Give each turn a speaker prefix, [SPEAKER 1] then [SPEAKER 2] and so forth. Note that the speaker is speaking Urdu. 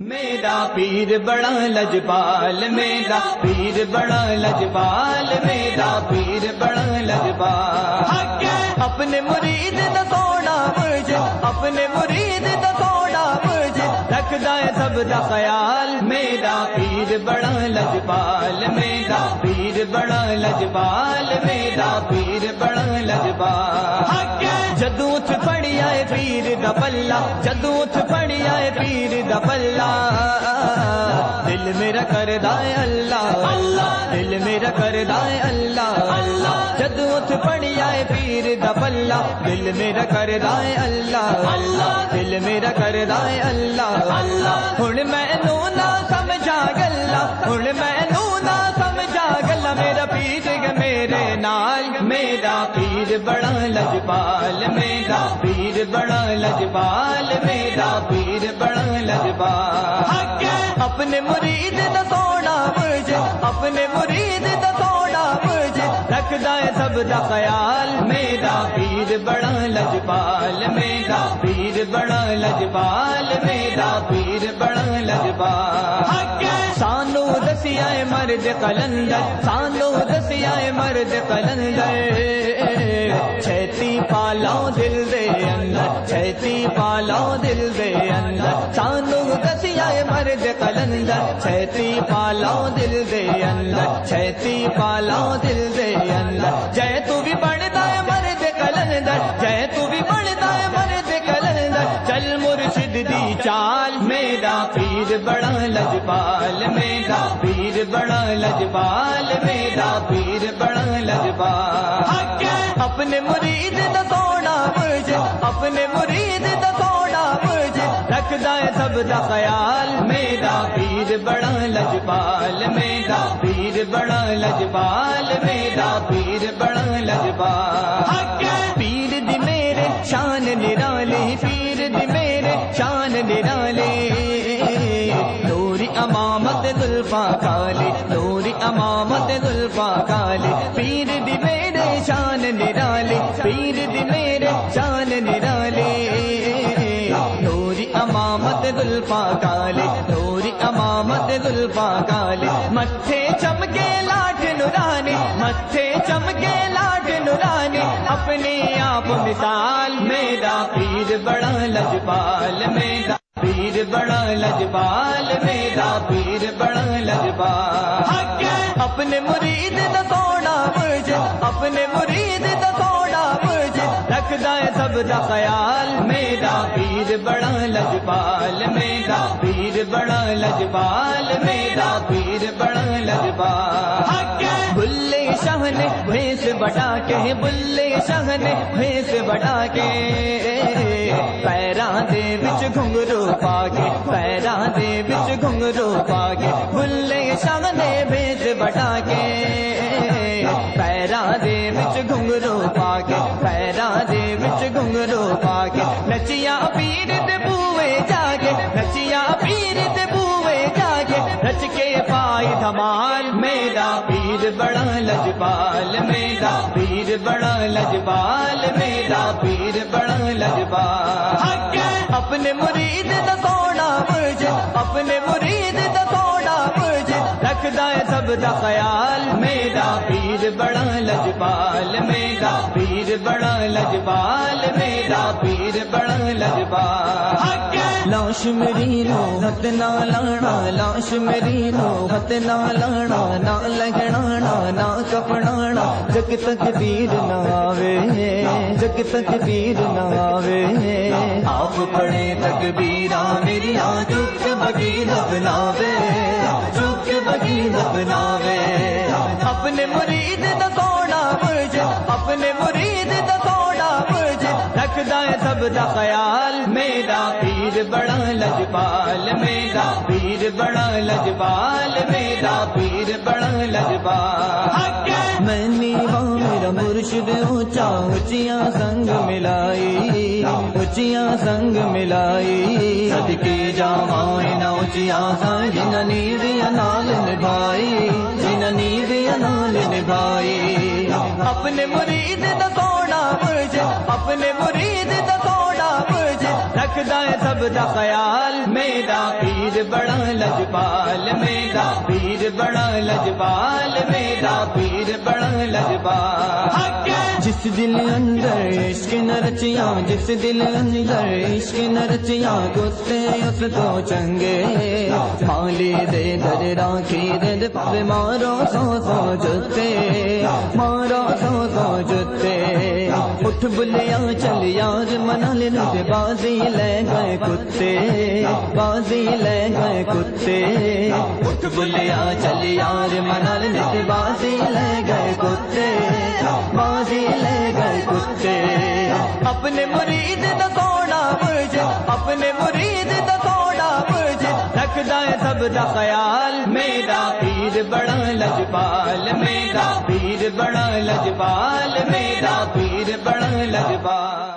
[SPEAKER 1] میرا پیر بڑا لجپال، میرا پیر بڑا لجپال، میرا پیر بڑا لجپال۔ اپنے مرید دا سونا مجھے، اپنے مرید دا سونا مجھے رکھ دائے سب دا خیال۔ میرا پیر بڑا لجپال، میرا پیر بڑا لجپال، میرا پیر بڑا لجپال۔ جدو اٹھ پڑی آئے پیر دا پلہ، جدو اٹھ پڑی آئے پیر دا پلہ۔ دل میرا کر دائے اللہ اللہ دل میرا کر دائے اللہ۔ اللہ جدو اٹھ پڑی آئے پیر دا پلہ، دل میرا کر دائے اللہ۔ اللہ دل میرا کر دائے اللہ اللہ۔ ہن میں پیر بڑا لجبال میرا پیر بڑا لجبال اپنے مرید دا سونا مجھے اپنے مرید رکھ دائے سب دا خیال میرا پیر بڑا لجپال میرا پیر بڑا لجپال میرا پیر بڑا لجپال۔ سانو دسیا مرد کلندر سانو دسیا مرد کلندر چھتی پالاؤ دل دے اندر چھتی پالاؤ دل دے اندر۔ سانو دسیا مرد کلندر چھتی پالاؤ دل دے اندر، چھتی پالاؤ دل دے اندر۔ جے تو بھی بڑھتا ہے مرد کلندر جے تو بھی بڑھتا ہے مرد کلندر چل مرشد دی چال، میرا پیر بڑا لجپال، میرا پیر بڑا لجپال، میرا پیر بڑا لجپال۔ اپنے مرید دا سونا مجھے اپنے مرید دا سونا مجھے رکھ دائے سب دا خیال۔ بڑا لجپال میرا پیر بڑا لجپال میرا پیر بڑا لجپال۔ پیر دی میرے شان نرالے پیر دی میرے شان نرالے نوری امامت دلفا کالے، نوری امامت دلفا کالے۔ پیر دی میرے شان نرالے پیر دی میرے شان نرالے کالے مٹھے چمکے لاٹ نورانی مٹھے چمکے لاٹ نورانی اپنے آپ مثال میرا پیر بڑا لجپال میرا پیر بڑا لجپال میرا پیر بڑا لجپال اپنے مرید دا سونا مجھے اپنے مرید دا سونا مجھے رکھ دائے سب دا خیال میرا پیر بڑا لجپال میرا پیر، بڑا لجپال میرا پیر، بڑا لجپال۔ بلے شاہ نے بھیس بٹا کے بلے شاہ نے بھیس بٹا کے پیران دے بچ گھنگرو پا کے پیران دے بچ گھنگرو پا کے بلے شاہ نے بھیس بٹا کے پیران دے بچ گھنگرو پا کے پیران دے بچ گھنگرو دھمال میرا پیر بڑا لجپال میرا پیر بڑا لجپال میرا پیر بڑا لجپال۔ اپنے مرید دا سونا مجھے اپنے مرید دا سونا مجھے رکھ دائے سب دا خیال میرا پیر بڑا لجپال میرا پیر بڑا لجپال میرا پیر بڑا لجپال۔ لاش میری نو ہت نہ لانا، لاش میری نو ہت نہ لانا، نہ لگنا نہ کپڑانا جگ تک پیر نہ آوے، جگ تک پیر نہ آوے۔ آپ پڑے تک بیرا میری چک بگیر بناوے چک بگیر بناوے اپنے مرید دا سونا مجھے اپنے مرید دا سونا سب دا خیال۔ میرا پیر بڑا لجپال میرا پیر بڑا لجپال میرا پیر بڑا لجپال میں نیوا میرا مرشد، اونچا اونچیاں سنگ ملائی، اونچیاں سنگ ملائی۔ صدقے جامائے نا اونچیاں سنگ جن نیویا نال نبھائی جن نیویا نال نبھائی۔ اپنے مرید دا سونا مجھے اپنے مرید رکھدا ہے سب دا خیال۔ میرا پیر بڑا لجپال، میرا پیر بڑا لجپال، میرا پیر بڑا لجپال۔ جس دل اندر عشق نہ رچیاں، جس دل اندر عشق نہ رچیاں گستے اس کو چنگے۔ مالی دے در راکھی دے پر مارو سو سو جتے۔ مارو سو سو جتے۔ اٹھ بلیا، چل یار منا لے بازی لے گئے کتے، بازی لے گئے کتے۔ اٹھ بلیا، چل یار منا لے بازی لے گئے کتے، بازی لے گئے کتے۔ اپنے مرید دا سونا برج، اپنے مرید دا سونا برج رکھدا ہے سب دا خیال۔ لجپال میرا پیر بڑا لجپال میرا پیر بڑا لجپال۔